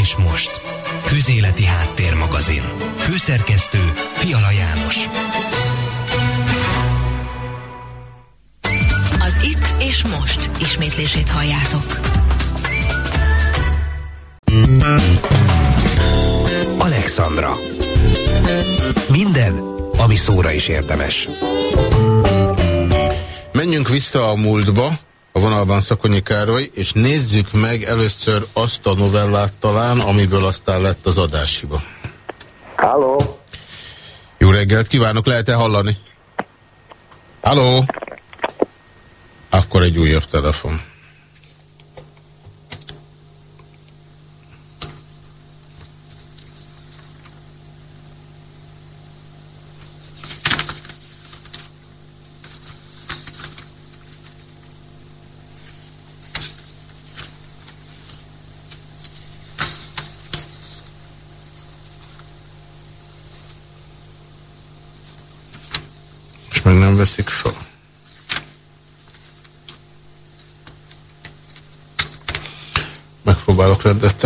És most, Közéleti Háttérmagazin. Főszerkesztő Fiala János. Az itt és most ismétlését halljátok. Alexandra. Minden, ami szóra is érdemes. Menjünk vissza a múltba, a vonalban Szakonyi Károly, és nézzük meg először azt a novellát talán, amiből aztán lett az adáshiba. Halló! Jó reggelt kívánok, lehet-e hallani? Halló! Akkor egy újabb telefon. Meg nem veszik fel. Megpróbálok rendet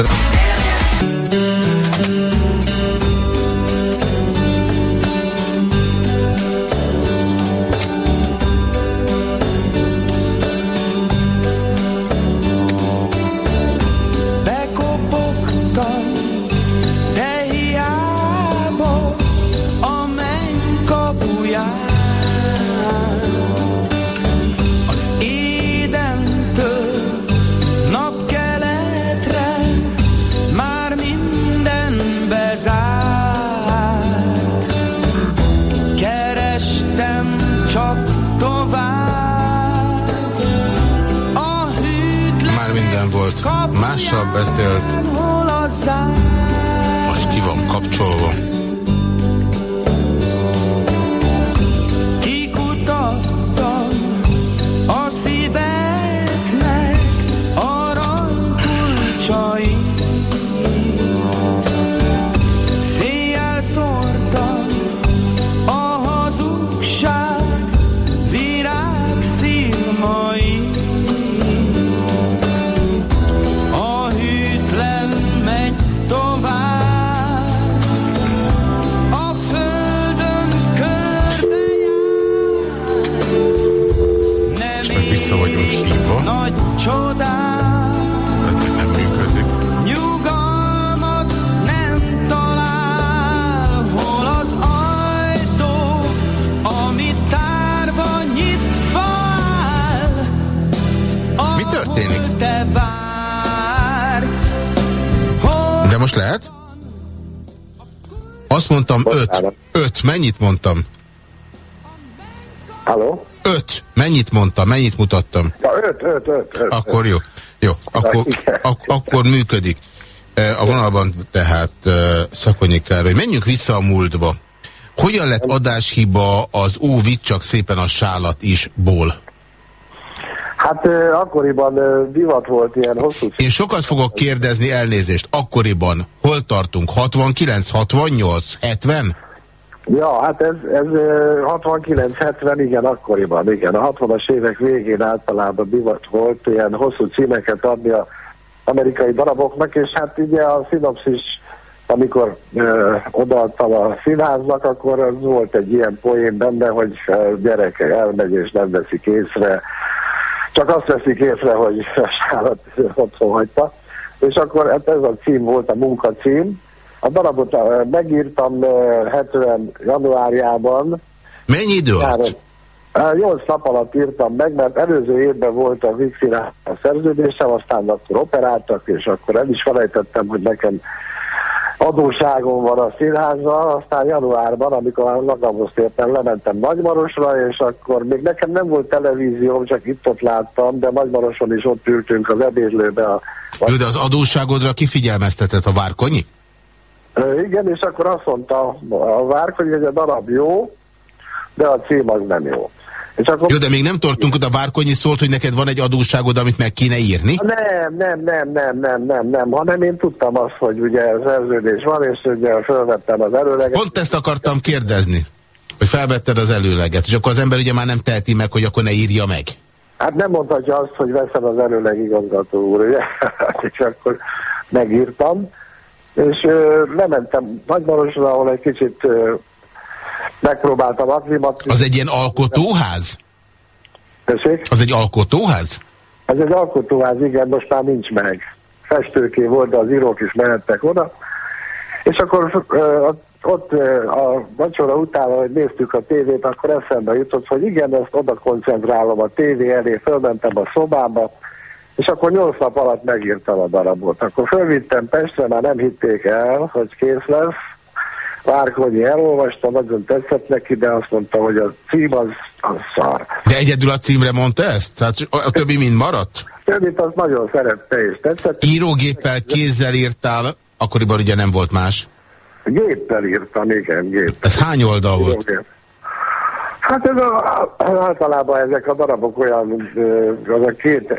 Mennyit mondtam? Halló? Öt. Mennyit mondtam? Mennyit mutattam? Ja, öt, öt, öt, öt. Akkor jó. Jó, akkor, ak akkor működik. E, a vonalban tehát e, Szakonyi Károly. Menjünk vissza a múltba. Hogyan lett adáshiba az Ó, vitt csak szépen a sálat is ból? Hát akkoriban divat volt ilyen hosszú... Én sokat fogok kérdezni elnézést. Akkoriban hol tartunk? 69, 68, 70? Ja, hát ez, ez 69-70, igen, akkoriban, igen. A 60-as évek végén általában divat volt ilyen hosszú címeket adni az amerikai daraboknak, és hát ugye a szinopszis, amikor ö, odaadtam a színháznak, akkor az volt egy ilyen poén benne, hogy gyerek elmegy és nem veszik észre, csak azt veszik észre, hogy a sálat otthon hagyta. És akkor hát ez a cím volt a munkacím, a darabot megírtam 70 januárjában. Mennyi idő alatt? 8 nap alatt írtam meg, mert előző évben volt a Vixira a szerződésem, aztán akkor operáltak, és akkor el is felejtettem, hogy nekem adóságom van a színházzal, aztán januárban, amikor a magamhoz tértem, lementem Nagymarosra, és akkor még nekem nem volt televízióm, csak itt-ott láttam, de Nagymaroson is ott ültünk az ebédlőbe. A... Jó, de az adósságodra kifigyelmeztetett a Várkonyi? Igen, és akkor azt mondta a várk, hogy a darab jó, de a cím az nem jó. Akkor... Jó, de még nem tartunk oda, Várkonyi szólt, hogy neked van egy adósságod, amit meg kéne írni? Nem, nem, nem, nem, nem, nem, nem, hanem én tudtam azt, hogy ugye szerződés van, és ugye felvettem az előleget. Pont ezt akartam kérdezni, hogy felvetted az előleget, és akkor az ember ugye már nem teheti meg, hogy akkor ne írja meg. Hát nem mondhatja azt, hogy veszem az előleg igazgató úr, ugye? és akkor megírtam, és ö, lementem Nagymarosra, ahol egy kicsit ö, megpróbáltam aklimatni. Az egy ilyen alkotóház? Tessék? Az egy alkotóház? Ez egy alkotóház, igen, most már nincs meg. Festőké volt, de az írók is mehettek oda. És akkor ott a vacsora után, hogy néztük a tévét, akkor eszembe jutott, hogy igen, ezt oda koncentrálom a tévé elé, fölmentem a szobába, és akkor nyolc nap alatt megírtam a darabot. Akkor fölvittem Pestre, már nem hitték el, hogy kész lesz. Várkonyi elolvasta, nagyon tetszett neki, de azt mondta, hogy a cím az, az szar. De egyedül a címre mondta ezt? Tehát a többi mind maradt? Többit az nagyon szerette és tetszett. Írógéppel, kézzel írtál, akkoriban ugye nem volt más. Géppel írtam, igen, géppel. Ez hány oldal volt? Hát ez a, általában ezek a darabok olyan, az a két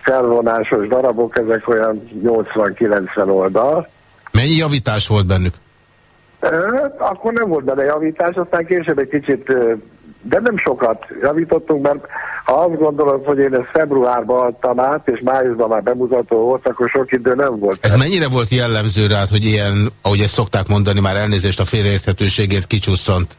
felvonásos darabok, ezek olyan 80-90 oldal. Mennyi javítás volt bennük? Akkor nem volt benne javítás, aztán később egy kicsit, de nem sokat javítottunk, mert ha azt gondolod, hogy én ezt februárban adtam át, és májusban már bemutató volt, akkor sok idő nem volt. Ez mennyire volt jellemző rád, hogy ilyen, ahogy ezt szokták mondani, már elnézést a félreérthetőségért kicsusszant?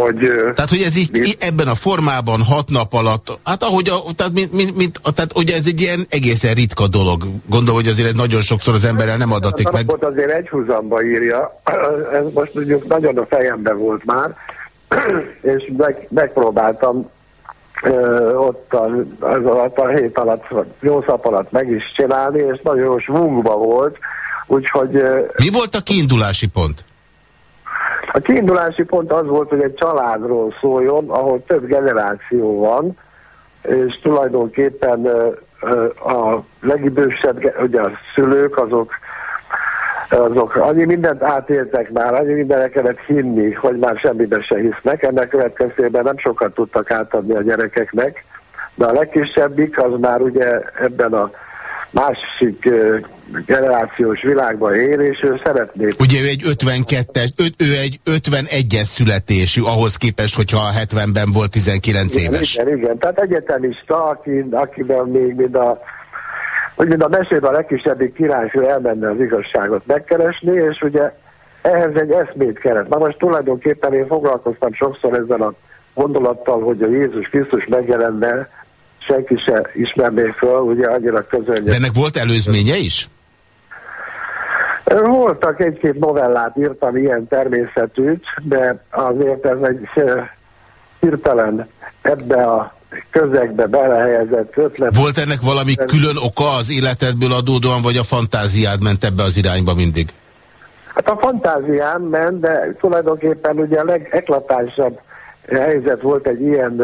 Hogy, tehát, hogy ez így mi? ebben a formában hat nap alatt, hát ahogy, a, tehát, mint, mint, mint, tehát ugye ez egy ilyen egészen ritka dolog. Gondolom, hogy azért ez nagyon sokszor az emberrel nem adatik meg. azért egy húzamba írja, ez most mondjuk nagyon a fejemben volt már, és meg, megpróbáltam ö, ott a, az alatt a hét alatt, nyolc nap alatt meg is csinálni, és nagyon svungba volt, úgyhogy... Mi volt a kiindulási pont? A kiindulási pont az volt, hogy egy családról szóljon, ahol több generáció van, és tulajdonképpen a legidősebb, ugye a szülők, azok, azok annyi mindent átéltek már, annyi mindenre kellett hinni, hogy már semmiben se hisznek. Ennek következtében nem sokat tudtak átadni a gyerekeknek, de a legkisebbik az már ugye ebben a másik generációs világban él, és ő szeretné. Ugye ő egy 52-es, ő egy 51-es születésű, ahhoz képest, hogyha a 70-ben volt 19 igen, éves. Igen, igen, tehát egyetemista, aki, akiben még mind a hogy mind a mesében a legkisebbik királyfő elmenne az igazságot megkeresni, és ugye ehhez egy eszmét kellett. Na most tulajdonképpen én foglalkoztam sokszor ezzel a gondolattal, hogy a Jézus Krisztus megjelenne senki se ismerné föl, ugye annyira közönye. De ennek volt előzménye is? Voltak egy-két novellát írtam ilyen természetűt, de azért ez egy hirtelen ebbe a közegbe belehelyezett ötlet. Volt ennek valami külön oka az életedből adódóan, vagy a fantáziád ment ebbe az irányba mindig? Hát a fantáziám ment, de tulajdonképpen ugye a legeklatánsabb helyzet volt egy ilyen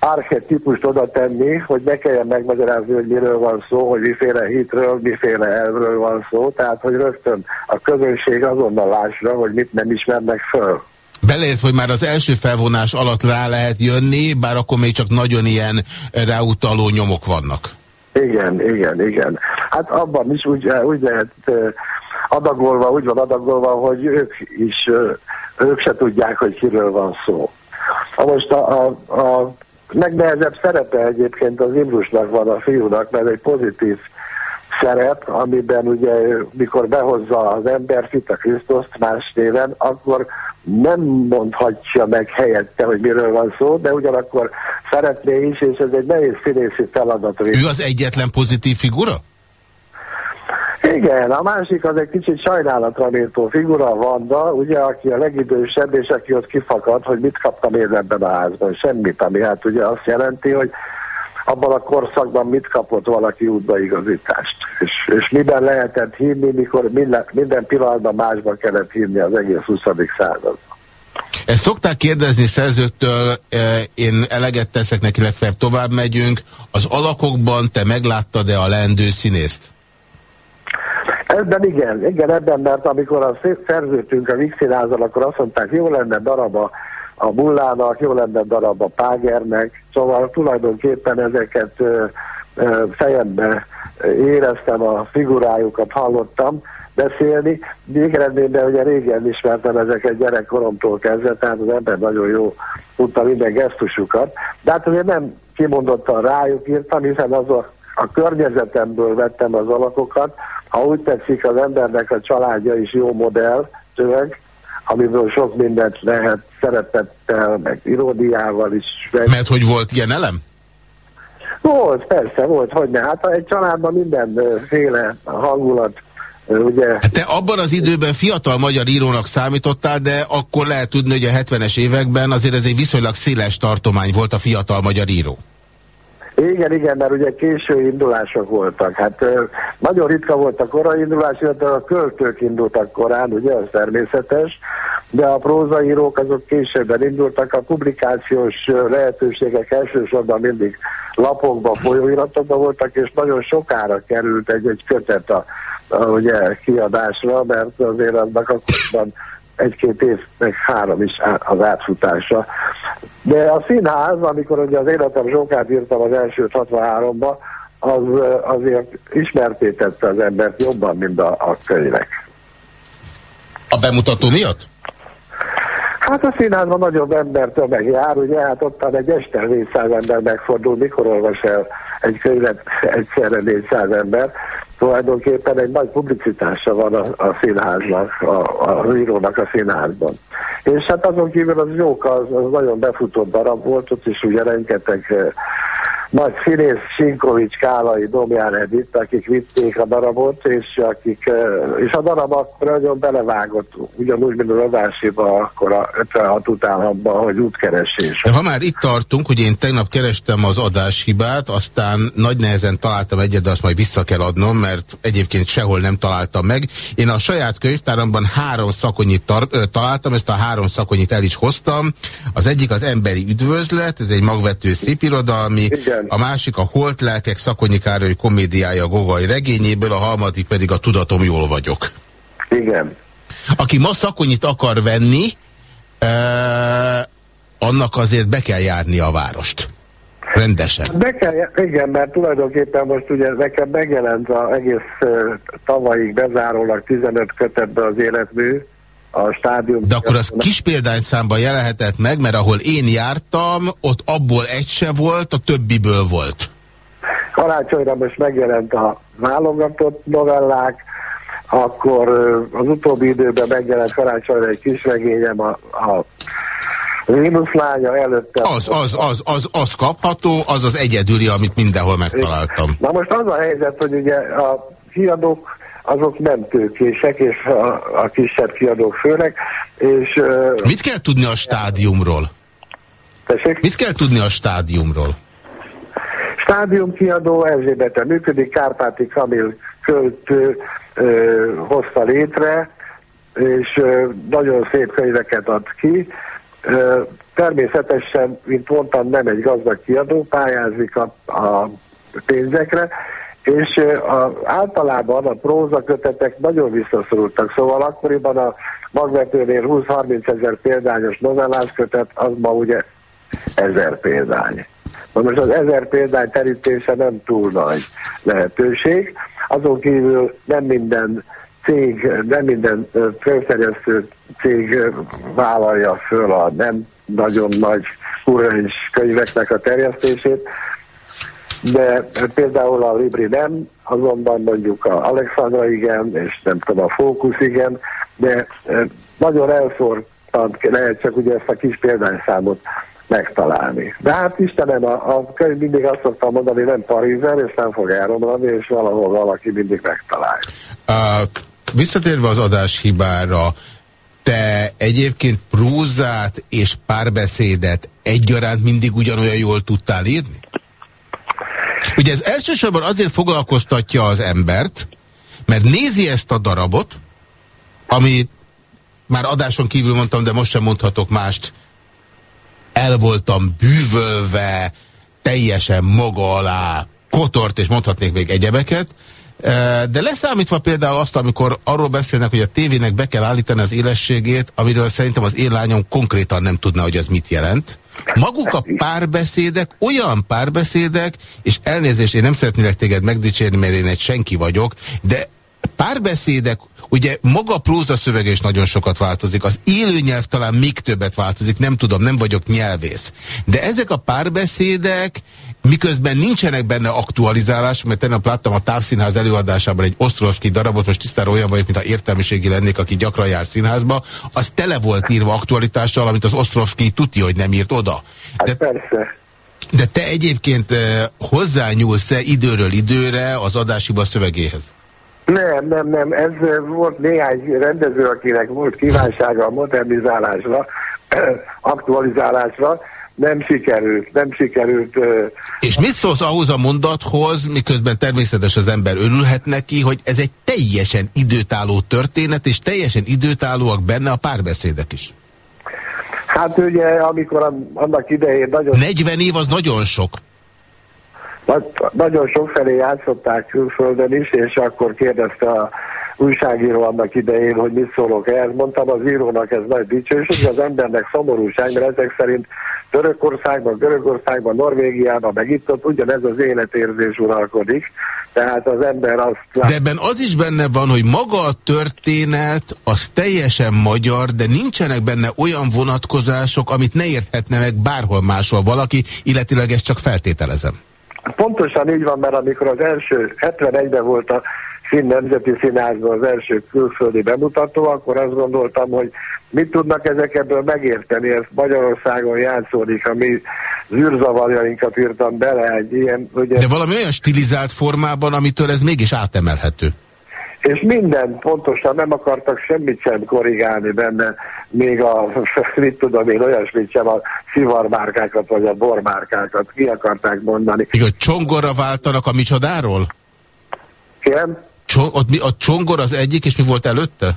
archetipust oda tenni, hogy ne kelljen megmagyarázni, hogy miről van szó, hogy miféle hitről, miféle elvről van szó, tehát hogy rögtön a közönség azonnal lásra, hogy mit nem ismernek föl. Beleért, hogy már az első felvonás alatt rá lehet jönni, bár akkor még csak nagyon ilyen ráutaló nyomok vannak. Igen, igen, igen. Hát abban is úgy, úgy lehet adagolva, úgy van adagolva, hogy ők is, ők se tudják, hogy kiről van szó. Most a, a, a legnehezebb szerepe egyébként az Imrusnak van a fiúnak, mert egy pozitív szerep, amiben ugye mikor behozza az ember fit a Krisztuszt más néven, akkor nem mondhatja meg helyette, hogy miről van szó, de ugyanakkor szeretné is, és ez egy nehéz színészi feladat. Ő az egyetlen pozitív figura? Igen, a másik az egy kicsit sajnálatra méltó figura, Vanda, ugye, aki a legidősebb, és aki ott kifakad, hogy mit kaptam én ebben a házban, semmit, ami hát ugye azt jelenti, hogy abban a korszakban mit kapott valaki útbaigazítást, és, és miben lehetett hinni, mikor minden, minden pillanatban másban kellett hinni az egész 20. században. Ezt szokták kérdezni szerzőktől, eh, én eleget teszek neki, legfeljebb tovább megyünk. Az alakokban te megláttad-e a leendő színészt? Ebben igen, igen, ebben, mert amikor a szerződtünk a Vixinázal, akkor azt mondták, jó lenne daraba a Bullának, jó lenne darab a Págernek, szóval tulajdonképpen ezeket ö, ö, fejembe éreztem, a figurájukat hallottam beszélni. Végeredményben ugye régen ismertem ezeket gyerekkoromtól kezdve, tehát az ember nagyon jó tudta minden gesztusukat, De hát azért nem kimondottan rájuk írtam, hiszen az a, a környezetemből vettem az alakokat. Ha úgy tetszik, az embernek a családja is jó modell, szöveg, amiből sok mindent lehet szeretettel, meg iródiával is. Mert hogy volt ilyen elem? Volt, persze, volt, hogy ne. Hát egy családban mindenféle hangulat Ugye... Hát te abban az időben fiatal magyar írónak számítottál, de akkor lehet tudni, hogy a 70-es években azért ez egy viszonylag széles tartomány volt a fiatal magyar író. Igen, igen, mert ugye késő indulások voltak. Hát nagyon ritka volt a korai indulás, illetve a költők indultak korán, ugye, az természetes, de a prózaírók azok későbben indultak, a publikációs lehetőségek elsősorban mindig lapokban, folyóiratokban voltak, és nagyon sokára került egy-egy kötet a, a ugye, kiadásra, mert azért annak akkor egy-két év, meg három is az átfutása. De a színház, amikor ugye az életem Zsókát írtam az elsőt 63-ba, az azért ismertétette az embert jobban, mint a, a könyvek. A bemutató miatt? Hát a színházban nagyobb ember tömeg jár, ugye, hát ottan egy este 400 ember megfordul, mikor olvas el egy könyvet egyszerre 400 ember. Tulajdonképpen egy nagy publicitása van a, a színháznak, a, a írónak a színházban. És hát azon kívül az Jóka az, az nagyon befutott darab volt, ott is ugye rengeteg nagy színész Sinkovics, Kálai, Domján Edith, akik vitték a darabot, és, akik, és a darab akkor nagyon belevágott, ugyanúgy, mint az adásiba, akkor a 56 utánabban, hogy útkeresés. De ha már itt tartunk, hogy én tegnap kerestem az adáshibát, aztán nagy nehezen találtam egyet, de azt majd vissza kell adnom, mert egyébként sehol nem találtam meg. Én a saját könyvtáramban három szakonyit találtam, ezt a három szakonyit el is hoztam. Az egyik az emberi üdvözlet, ez egy magvető szépirodalmi, igen. A másik a Holt lelkek Szakonyi Károly komédiája Gogai regényéből, a harmadik pedig a Tudatom jól vagyok. Igen. Aki ma Szakonyit akar venni, eh, annak azért be kell járni a várost. Rendesen. Be kell, igen, mert tulajdonképpen most ugye nekem megjelent az egész tavalyig bezárólag 15 kötetben az életmű, a stádium. De akkor az kis példányszámban jelenhetett meg, mert ahol én jártam, ott abból egy se volt, a többiből volt. Karácsonyra most megjelent a válogatott novellák, akkor az utóbbi időben megjelent karácsonyra egy kis regényem, a, a lánya előtte. Az, az, az, az, az kapható, az az egyedüli, amit mindenhol megtaláltam. Na most az a helyzet, hogy ugye a kiadók azok nem tőkések, és a, a kisebb kiadók főleg. És, Mit kell tudni a stádiumról? Tessék? Mit kell tudni a stádiumról? Stádium kiadó Erzsébete működik, Kárpáti Kamil költő ö, hozta létre, és ö, nagyon szép könyveket ad ki. Ö, természetesen, mint mondtam, nem egy gazdag kiadó, pályázik a, a pénzekre, és a, általában a prózakötetek nagyon visszaszorultak, szóval akkoriban a magvetőnél 20-30 ezer példányos novellás kötet, az ma ugye ezer példány. Na most az ezer példány terítése nem túl nagy lehetőség, azon kívül nem minden cég, nem minden fölterjesztő cég vállalja föl a nem nagyon nagy kurrens könyveknek a terjesztését, de például a Libri nem, azonban mondjuk a Alexandra igen, és nem tudom, a Fókusz igen, de e, nagyon elszórtan lehet csak ugye ezt a kis példányszámot megtalálni. De hát Istenem, a, a könyv mindig azt szoktam mondani, nem Parízen, és nem fog elromlani, és valahol valaki mindig megtalálja. Uh, visszatérve az adás hibára, te egyébként prózát és párbeszédet egyaránt mindig ugyanolyan jól tudtál írni? Ugye ez elsősorban azért foglalkoztatja az embert, mert nézi ezt a darabot, ami már adáson kívül mondtam, de most sem mondhatok mást, el voltam bűvölve, teljesen maga alá, kotort, és mondhatnék még egyebeket, de leszámítva például azt, amikor arról beszélnek, hogy a tévének be kell állítani az élességét, amiről szerintem az én lányom konkrétan nem tudna, hogy az mit jelent. Maguk a párbeszédek olyan párbeszédek, és elnézést, én nem szeretnélek téged megdicsérni, mert én egy senki vagyok, de párbeszédek Ugye maga a próza szövege is nagyon sokat változik, az élő nyelv talán még többet változik, nem tudom, nem vagyok nyelvész. De ezek a párbeszédek, miközben nincsenek benne aktualizálás, mert tegnap láttam a Távszínház előadásában egy Osztrovszki darabot, most tisztára olyan vagyok, mint a értelmiségi lennék, aki gyakran jár színházba, az tele volt írva aktualitással, amit az Osztrovszki tudja, hogy nem írt oda. Hát De, persze. De te egyébként eh, hozzányúlsz-e időről időre az adásiba szövegéhez? Nem, nem, nem. Ez volt néhány rendező, akinek volt kívánsága a modernizálásra, aktualizálásra, nem sikerült, nem sikerült. És mit szólsz ahhoz a mondathoz, miközben természetes az ember örülhet neki, hogy ez egy teljesen időtálló történet, és teljesen időtállóak benne a párbeszédek is? Hát ugye, amikor annak idején nagyon... 40 év az nagyon sok. Nagyon sok felé játszották külföldön is, és akkor kérdezte a újságíró annak idején, hogy mit szólok ehhez. Mondtam az írónak, ez nagy dicsőség, az embernek szomorúság, mert ezek szerint Törökországban, Görögországban, Norvégiában, meg itt ott ugyanez az életérzés uralkodik. Tehát az ember azt... Lát... De ebben az is benne van, hogy maga a történet az teljesen magyar, de nincsenek benne olyan vonatkozások, amit ne érthetne meg bárhol máshol valaki, illetőleg ezt csak feltételezem. Pontosan így van, mert amikor az első 71-ben volt a Finn Nemzeti Színházban az első külföldi bemutató, akkor azt gondoltam, hogy mit tudnak ezek ebből megérteni, ez Magyarországon játszódik, ami zűrzavarjainkat írtam bele egy ilyen... Ugye... De valami olyan stilizált formában, amitől ez mégis átemelhető. És minden pontosan nem akartak semmit sem korrigálni benne, még a, mit tudom én, olyasmit sem, a szivarmárkákat vagy a bormárkákat ki akarták mondani. Még a csongorra váltanak a micsodáról? Igen. Csong, ott mi, a csongor az egyik, és mi volt előtte?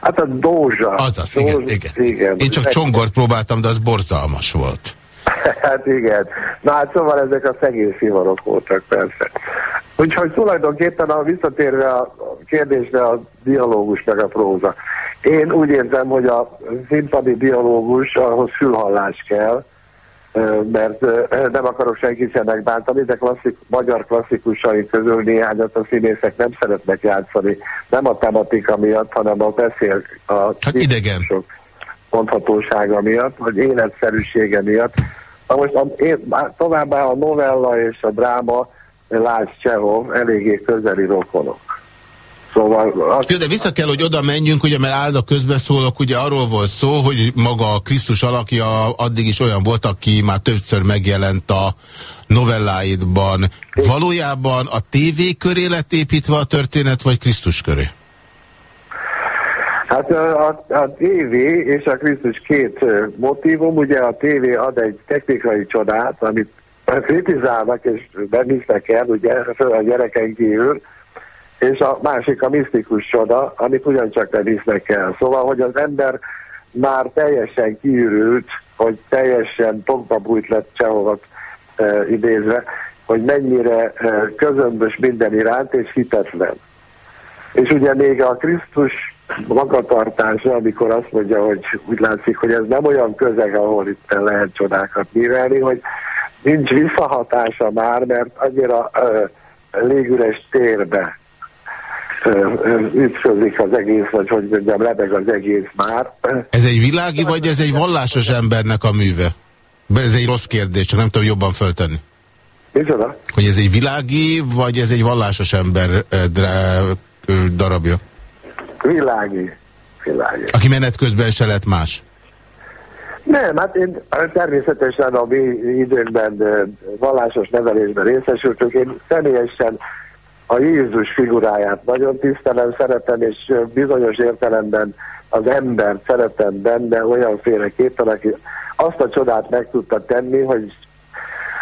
Hát a dózsa. Azaz, Dózsa, igen, igen. igen. Én csak csongort próbáltam, de az borzalmas volt. hát igen. Na hát szóval ezek a szegény szivarok voltak persze. Úgyhogy tulajdonképpen a visszatérve a kérdésre a dialógus meg a próza. Én úgy érzem, hogy a színpadi dialógus ahhoz fülhallás kell, mert nem akarok senkit sem megbántani, de klasszik, magyar klasszikusai közül néhányat a színészek nem szeretnek játszani. Nem a tematika miatt, hanem a beszél a hát idegen. mondhatósága miatt, vagy életszerűsége miatt. Na most a, én, továbbá a novella és a dráma Lász Csehov eléggé közeli rokonok. Szóval... Az... Jó, de vissza kell, hogy oda menjünk, ugye, mert álda közbeszólok, ugye arról volt szó, hogy maga a Krisztus alakja addig is olyan volt, aki már többször megjelent a novelláidban. Valójában a TV köré lett építve a történet, vagy Krisztus köré? Hát a, a, a TV és a Krisztus két motivum, ugye a TV ad egy technikai csodát, amit kritizálnak és bevisznek el, ugye, a gyereken kívül, és a másik a misztikus csoda, amit ugyancsak ne visznek el. Szóval, hogy az ember már teljesen kiürült, hogy teljesen tompabújt lett Csehovat e, idézve, hogy mennyire e, közömbös minden iránt, és hitetlen. És ugye még a Krisztus magatartása, amikor azt mondja, hogy úgy látszik, hogy ez nem olyan közeg, ahol itt lehet csodákat művelni, hogy nincs visszahatása már, mert annyira uh, légüres térbe ütközik az egész, vagy hogy mondjam, lebeg az egész már. Ez egy világi, vagy ez egy vallásos embernek a műve? Ez egy rossz kérdés, csak nem tudom jobban föltenni. Micsoda? Hogy ez egy világi, vagy ez egy vallásos ember darabja? Világi. Világi. Aki menet közben se lett más? Nem, hát én természetesen a mi időnkben vallásos nevelésben részesültünk. Én személyesen a Jézus figuráját nagyon tisztelem, szeretem, és bizonyos értelemben az ember szeretem benne olyanféleképpen, aki azt a csodát meg tudta tenni, hogy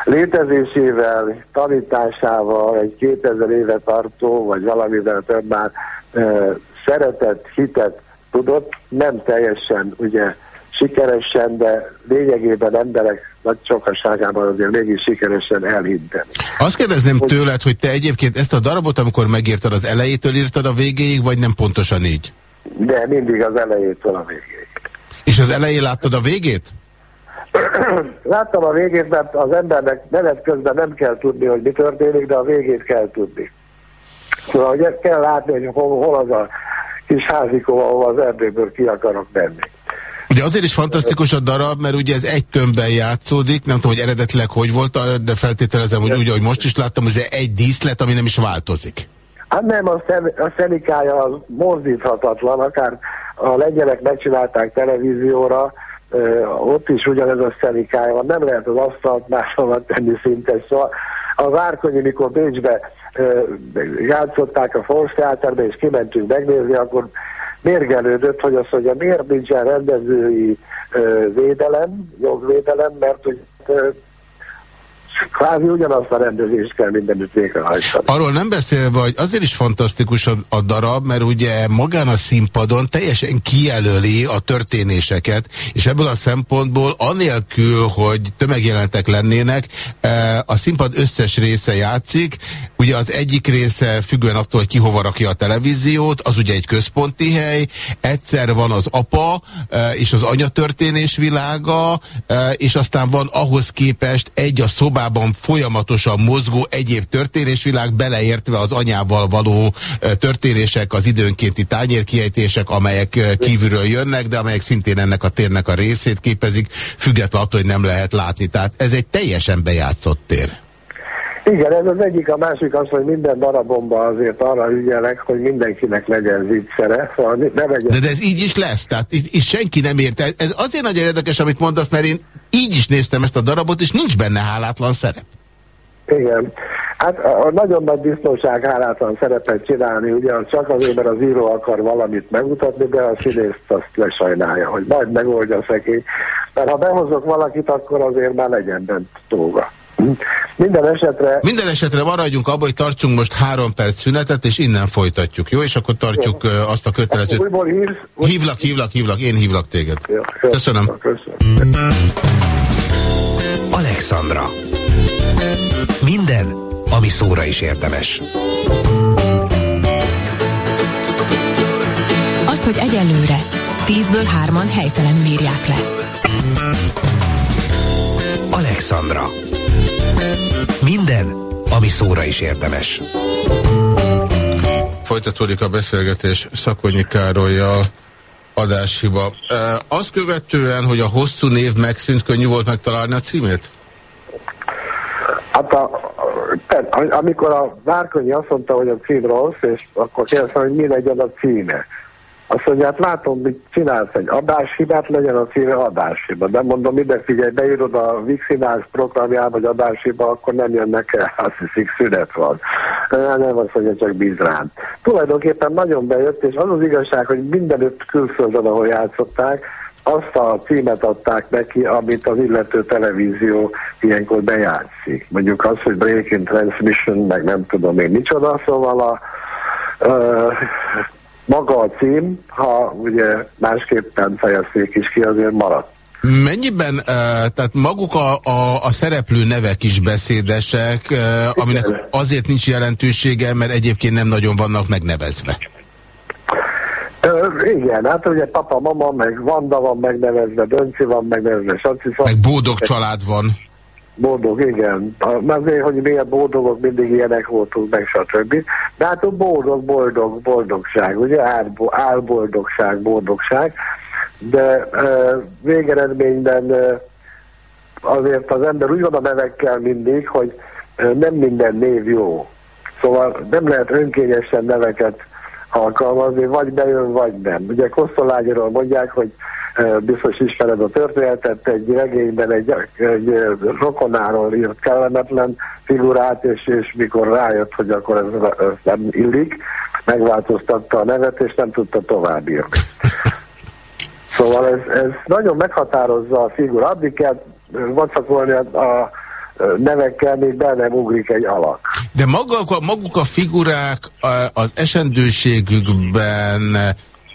létezésével, tanításával, egy 2000 éve tartó, vagy valamivel több már e, szeretett, hitet tudott, nem teljesen ugye sikeresen, de lényegében emberek nagy sokaságában azért mégis sikeresen elhintem. Azt kérdezném hogy... tőled, hogy te egyébként ezt a darabot, amikor megírtad, az elejétől írtad a végéig, vagy nem pontosan így? De mindig az elejétől a végéig. És az elején láttad a végét? Láttam a végét, mert az embernek menet közben nem kell tudni, hogy mi történik, de a végét kell tudni. Szóval ugye kell látni, hogy hol, hol az a kis házikó, ahol az erdőből ki akarok menni. Ugye azért is fantasztikus a darab, mert ugye ez egy tömbben játszódik, nem tudom, hogy eredetileg hogy volt, de feltételezem, hogy úgy, ahogy most is láttam, hogy ez egy díszlet, ami nem is változik. Hát nem, a, szen, a szenikája az mozdíthatatlan, akár a lengyelek megcsinálták televízióra, ö, ott is ugyanez a szenikája van, nem lehet az asztalt máshova tenni szinte, szóval a Várkonyi, mikor Bécsbe ö, játszották a Forsz Teáterbe, és kimentünk megnézni, akkor mérgelődött, hogy azt mondja, miért nincsen rendezői védelem, jogvédelem, mert hogy kvázi ugyanazt a rendezést kell mindenütt végrehajtani. Arról nem beszélve, hogy azért is fantasztikus a, a darab, mert ugye magán a színpadon teljesen kijelöli a történéseket, és ebből a szempontból anélkül, hogy tömegjelentek lennének, e, a színpad összes része játszik, ugye az egyik része függően attól, hogy ki hova rakja a televíziót, az ugye egy központi hely, egyszer van az apa e, és az anyatörténés világa, e, és aztán van ahhoz képest egy a szobában Európában folyamatosan mozgó egyéb történésvilág, beleértve az anyával való történések, az időnkénti tányérkiejtések, amelyek kívülről jönnek, de amelyek szintén ennek a térnek a részét képezik, függetlenül attól, hogy nem lehet látni. Tehát ez egy teljesen bejátszott tér. Igen, ez az egyik, a másik az, hogy minden darabomban azért arra ügyelek, hogy mindenkinek legyen viccere. Szóval ne legyen... De, de ez így is lesz, tehát itt, itt senki nem érte. Ez azért nagyon érdekes, amit mondasz, mert én így is néztem ezt a darabot, és nincs benne hálátlan szerep. Igen. Hát a nagyon nagy biztonság hálátlan szerepet csinálni, ugye csak azért, mert az író akar valamit megmutatni, de a színészt azt lesajnálja, hogy majd megoldja a szekély. Mert ha behozok valakit, akkor azért már legyen bent tóga. Minden esetre... Minden esetre maradjunk abban, hogy tartsunk most három perc szünetet, és innen folytatjuk, jó? És akkor tartjuk jó. azt a kötelezőt... Hívsz, hívlak, hívlak, hívlak, én hívlak téged. Jó, köszönöm. köszönöm. Alexandra. Minden, ami szóra is érdemes. Azt, hogy egyelőre tízből hárman helytelenül írják le. Alexandra. Minden, ami szóra is érdemes. Folytatódik a beszélgetés Szakonyi Károlyjal, adáshiba. E, azt követően, hogy a hosszú név megszűnt, könnyű volt megtalálni a címét? Hát a, amikor a Várkonyi azt mondta, hogy a cím rossz, és akkor kérdeztem, hogy mi legyen a címe. Azt mondja, hát látom, hogy csinálsz egy adáshibát, legyen a címe adáshiba. De mondom, ide figyelj, beírod a Vixinás programjába, vagy adáshiba, akkor nem jönnek el, azt hiszik, szünet van. Nem azt mondja, csak bíz rám. Tulajdonképpen nagyon bejött, és az az igazság, hogy mindenütt külföldön, ahol játszották, azt a címet adták neki, amit az illető televízió ilyenkor bejátszik. Mondjuk az, hogy Breaking Transmission, meg nem tudom én micsoda, szóval a uh, maga a cím, ha ugye másképpen fejezték is ki, azért maradt. Mennyiben, uh, tehát maguk a, a, a szereplő nevek is beszédesek, uh, aminek azért nincs jelentősége, mert egyébként nem nagyon vannak megnevezve? Uh, igen, hát ugye papa, mama, meg Vanda van megnevezve, Dönci van megnevezve, Saci van. Meg boldog család van. Boldog, igen. Azért, hogy miért boldogok, mindig ilyenek voltunk, meg stb. De hát a boldog, boldog, boldogság, ugye? álboldogság, boldogság. De e, végeredményben e, azért az ember úgy van a nevekkel mindig, hogy e, nem minden név jó. Szóval nem lehet önkényesen neveket alkalmazni, vagy bejön, vagy nem. Ugye Kosztolágyiról mondják, hogy biztos ismered a történetet, egy regényben egy, egy rokonáról írt kellemetlen figurát, és, és mikor rájött, hogy akkor ez, ez nem illik, megváltoztatta a nevet, és nem tudta tovább írni. Szóval ez, ez nagyon meghatározza a figura. Addig kell vacakolni a, a nevekkel, még be nem ugrik egy alak. De maguk, maguk a figurák az esendőségükben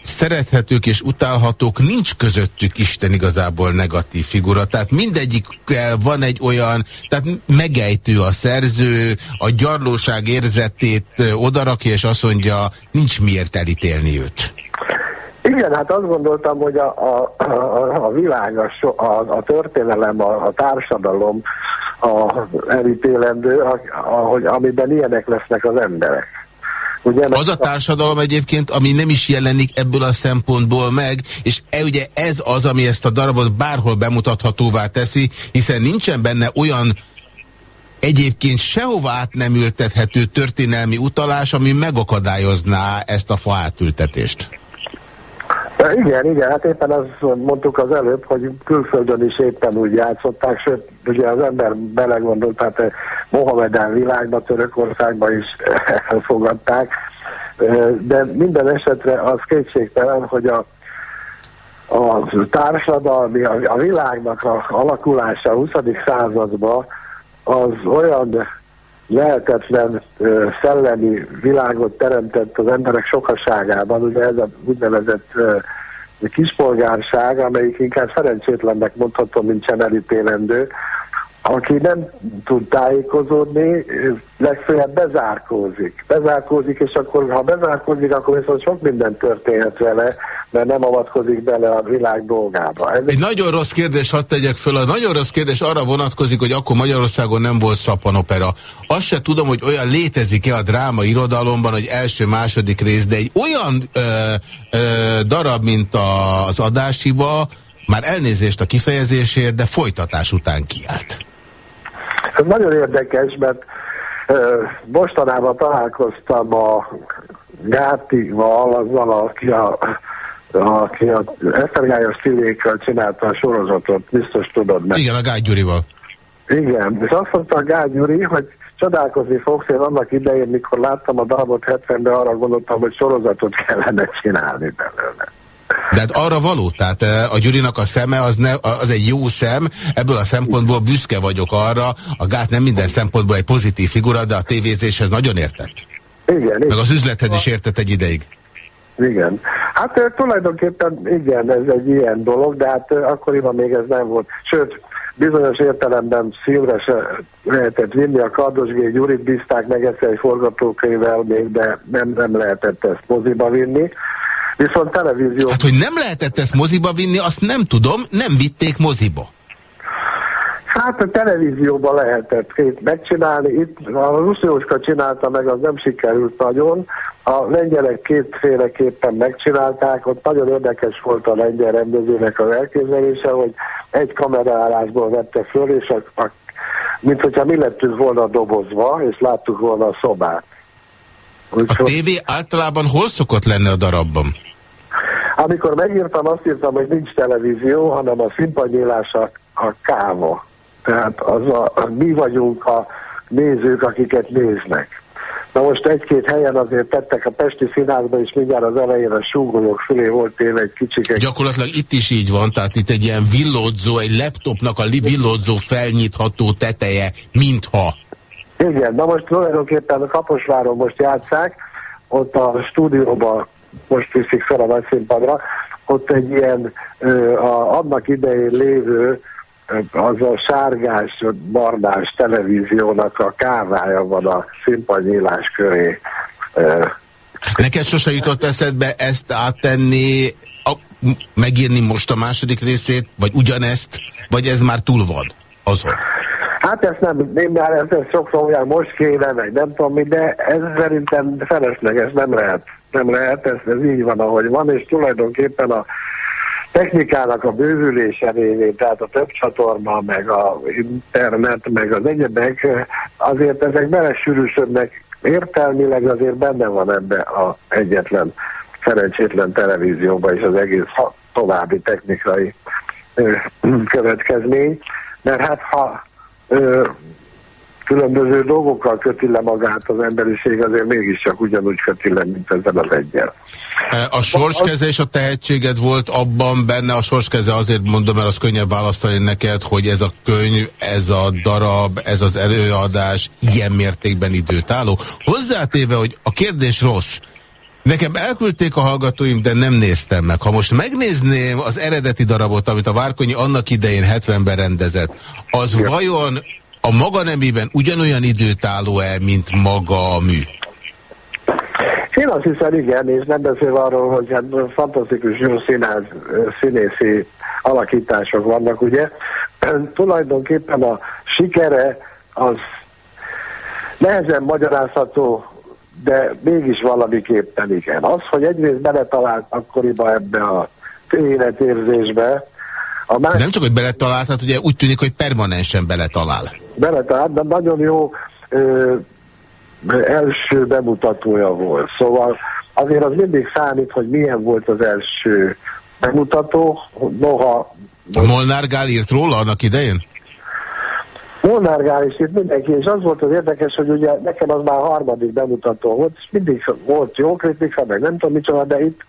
szerethetők és utálhatók, nincs közöttük Isten igazából negatív figura. Tehát mindegyikkel van egy olyan, tehát megejtő a szerző, a gyarlóság érzetét odarakja, és azt mondja, nincs miért elítélni őt. Igen, hát azt gondoltam, hogy a, a, a, a világ, a, a, a történelem, a, a társadalom a elítélendő, ahogy, amiben ilyenek lesznek az emberek. Ugye, az a társadalom egyébként, ami nem is jelenik ebből a szempontból meg, és e, ugye ez az, ami ezt a darabot bárhol bemutathatóvá teszi, hiszen nincsen benne olyan egyébként sehova át nem ültethető történelmi utalás, ami megakadályozná ezt a átültetést. Igen, igen, hát éppen azt mondtuk az előbb, hogy külföldön is éppen úgy játszották, sőt, ugye az ember belegondolt, hát Mohamedán világban, Törökországban is elfogadták, de minden esetre az kétségtelen, hogy a, a társadalmi, a, a világnak a alakulása a 20. században az olyan lehetetlen uh, szellemi világot teremtett az emberek sokaságában, ugye ez a úgynevezett uh, kispolgárság, amelyik inkább szerencsétlennek mondható, mint sem elítélendő, aki nem tud tájékozódni, legfeljebb bezárkózik. Bezárkózik, és akkor, ha bezárkózik, akkor viszont sok minden történhet vele, mert nem avatkozik bele a világ dolgába. Ez Egy nagyon rossz kérdés, hadd tegyek föl. A nagyon rossz kérdés arra vonatkozik, hogy akkor Magyarországon nem volt szappanopera. Azt se tudom, hogy olyan létezik-e a dráma irodalomban, hogy első-második rész, de egy olyan ö, ö, darab, mint az adáshiba, már elnézést a kifejezésért, de folytatás után kiállt. Ez nagyon érdekes, mert mostanában találkoztam a Gátival, azzal, aki a, aki a Esztergályos Filékkel csinálta a sorozatot, biztos tudod meg. Igen, a Gágy Gyurival. Igen, és azt mondta a Gágy Gyuri, hogy csodálkozni fogsz, én annak idején, mikor láttam a darabot 70-ben, arra gondoltam, hogy sorozatot kellene csinálni belőle. De hát arra való, tehát eh, a Gyurinak a szeme az, ne, az egy jó szem, ebből a szempontból büszke vagyok arra, a Gát nem minden szempontból egy pozitív figura, de a tévézéshez nagyon értett. Igen. Meg az üzlethez is értett egy ideig. Igen. Hát eh, tulajdonképpen igen, ez egy ilyen dolog, de hát eh, akkoriban még ez nem volt. Sőt, bizonyos értelemben színre se lehetett vinni, a Kardos G. Gyurit bízták meg egyszer egy forgatókönyvvel még, de nem, nem lehetett ezt moziba vinni. Viszont televízió... Hát, hogy nem lehetett ezt moziba vinni, azt nem tudom, nem vitték moziba. Hát a televízióban lehetett két megcsinálni. Itt a Ruszióska csinálta meg, az nem sikerült nagyon. A lengyelek kétféleképpen megcsinálták, ott nagyon érdekes volt a lengyel rendezőnek az elképzelése, hogy egy kameraállásból vette föl, és a, a, mint hogyha mi lettünk volna dobozva, és láttuk volna a szobát. Úgy a tévé általában hol szokott lenni a darabban? Amikor megírtam, azt írtam, hogy nincs televízió, hanem a színpadnyílás a, a káva. Tehát az a, a, mi vagyunk a nézők, akiket néznek. Na most egy-két helyen azért tettek a Pesti Színházban, és mindjárt az elején a súgolyok fölé volt én egy kicsike. Gyakorlatilag itt is így van, tehát itt egy ilyen villódzó, egy laptopnak a villódzó felnyitható teteje, mintha. Igen, na most tulajdonképpen a Kaposváron most játszák, ott a stúdióban most viszik fel a nagy színpadra, ott egy ilyen a, annak idején lévő az a sárgás, barnás televíziónak a kávája van a színpadnyílás köré. Neked sose jutott eszedbe ezt áttenni, a, megírni most a második részét, vagy ugyanezt, vagy ez már túl van azon? Hát ezt nem, én már ezt, ezt sokszor olyan most kéne, meg nem tudom mi, de ez szerintem felesleges, nem lehet. Nem lehet, ez, ez így van, ahogy van, és tulajdonképpen a technikának a bővülése révén, tehát a több csatorna, meg a internet, meg az egyebek, azért ezek belesűrűsödnek értelmileg azért benne van ebbe a egyetlen szerencsétlen televízióba is az egész további technikai következmény, mert hát ha ö, különböző dolgokkal köti le magát az emberiség, azért mégiscsak ugyanúgy köti le, mint ezzel az egyel. A sorskeze és a tehetséged volt abban benne, a sorskeze azért mondom, mert az könnyebb választani neked, hogy ez a könyv, ez a darab, ez az előadás ilyen mértékben időtálló. Hozzátéve, hogy a kérdés rossz, Nekem elküldték a hallgatóim, de nem néztem meg. Ha most megnézném az eredeti darabot, amit a Várkonyi annak idején 70-ben rendezett, az ja. vajon a maga nemében ugyanolyan időtálló-e, mint maga a mű? Én azt hiszem, igen, és nem beszélve arról, hogy hát fantasztikus jó színáz, színészi alakítások vannak, ugye. Tulajdonképpen a sikere az nehezen magyarázható de mégis valamiképpen igen. Az, hogy egyrészt beletalált akkoriban ebbe a életérzésbe, a más... Nem csak, hogy beletalált, hát ugye úgy tűnik, hogy permanensen beletalál. Beletalált, de nagyon jó ö, első bemutatója volt. Szóval azért az mindig számít, hogy milyen volt az első bemutató, noha... Molnár Gál írt róla annak idején? Molnár is itt mindenki, és az volt az érdekes, hogy ugye nekem az már harmadik bemutató volt, és mindig volt jó kritika, meg nem tudom micsoda, de itt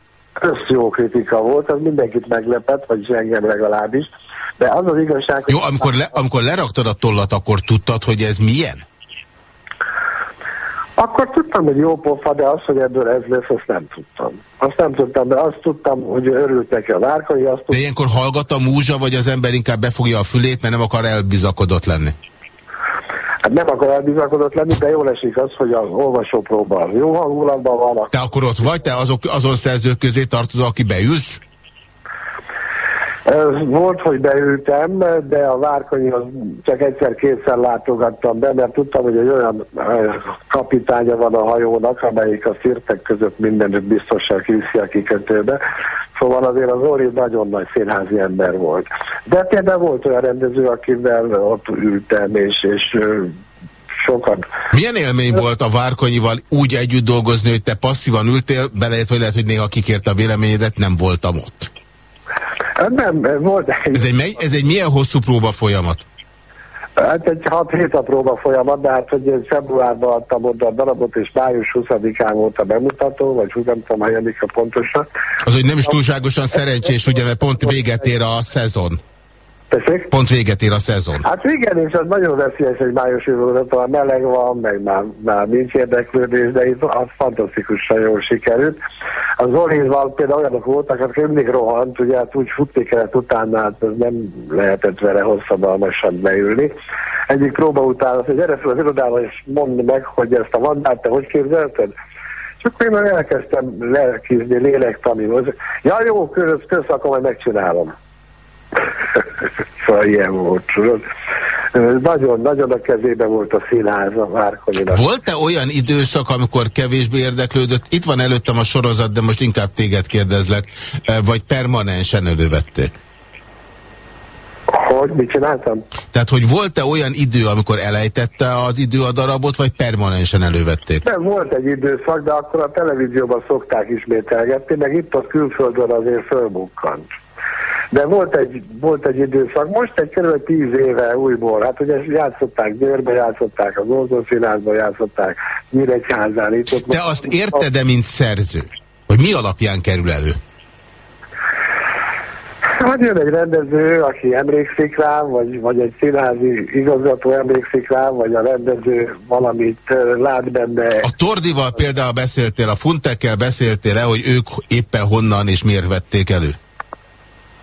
jó kritika volt, az mindenkit meglepett, vagy engem legalábbis. De az az igazság, Jó, amikor, le, amikor leraktad a tollat, akkor tudtad, hogy ez milyen? Akkor tudtam, hogy jó pofa, de az, hogy ebből ez lesz, azt nem tudtam. Azt nem tudtam, de azt tudtam, hogy örült neki a várkai. Azt de ilyenkor hallgat a múzsa, vagy az ember inkább befogja a fülét, mert nem akar elbizakodott lenni? Hát nem akar elbizakodott lenni, de jól esik az, hogy az olvasópróban jó hangulatban van. Te akkor ott vagy? Te azok, azon szerzők közé tartozol, aki beülsz? Volt, hogy beültem, de a Várkonyihoz csak egyszer-kétszer látogattam be, mert tudtam, hogy egy olyan kapitánya van a hajónak, amelyik a szirtek között mindenütt biztosan kiszi a kikötőbe. Szóval azért az Ori nagyon nagy színházi ember volt. De például volt olyan rendező, akivel ott ültem, és, és sokat. Milyen élmény volt a Várkonyival úgy együtt dolgozni, hogy te passzívan ültél, belejött, vagy lehet, hogy néha kikért a véleményedet, nem voltam ott? Nem, volt egy... Ez egy, ez egy milyen hosszú próba folyamat? Hát egy 6 hét a próba folyamat, de hát hogy én februárban adtam oda a darabot, és május 20-án volt a bemutató, vagy nem tudom, a pontosan. Az, hogy nem is túlságosan szerencsés, ugye, mert pont véget ér a szezon. Tessék? Pont véget ér a szezon. Hát igen, és az nagyon veszélyes, hogy május jövőre talán meleg van, meg már, már nincs érdeklődés, de itt az fantasztikusan jól sikerült. Az Zorinval például olyanok voltak, akik mindig rohant, ugye hát úgy futni kellett utána, hát ez nem lehetett vele hosszadalmasan beülni. Egyik próba után azt, hogy gyere fel az irodába, és mondd meg, hogy ezt a vandát te hogy képzelted? És akkor én elkezdtem lelkizni, lélektani. Ja jó, köz, köz, akkor majd megcsinálom. szóval ilyen volt, tudod. Nagyon, nagyon a kezében volt a színház a Várkonyinak. Volt-e olyan időszak, amikor kevésbé érdeklődött? Itt van előttem a sorozat, de most inkább téged kérdezlek, vagy permanensen elővették? Hogy mit csináltam? Tehát, hogy volt-e olyan idő, amikor elejtette az idő a darabot, vagy permanensen elővették? Nem, volt egy időszak, de akkor a televízióban szokták ismételgetni, meg itt a külföldön azért fölbukkant. De volt egy, volt egy időszak, most egy kb. tíz éve újból, hát ugye játszották Győrbe, játszották az Orzon Színházba, játszották Nyíregyházán. Itt Te azt érted-e, mint szerző? Hogy mi alapján kerül elő? Hát jön egy rendező, aki emlékszik rám, vagy, vagy egy színházi igazgató emlékszik rám, vagy a rendező valamit lát benne. A Tordival például beszéltél, a Funtekkel beszéltél-e, hogy ők éppen honnan és miért vették elő?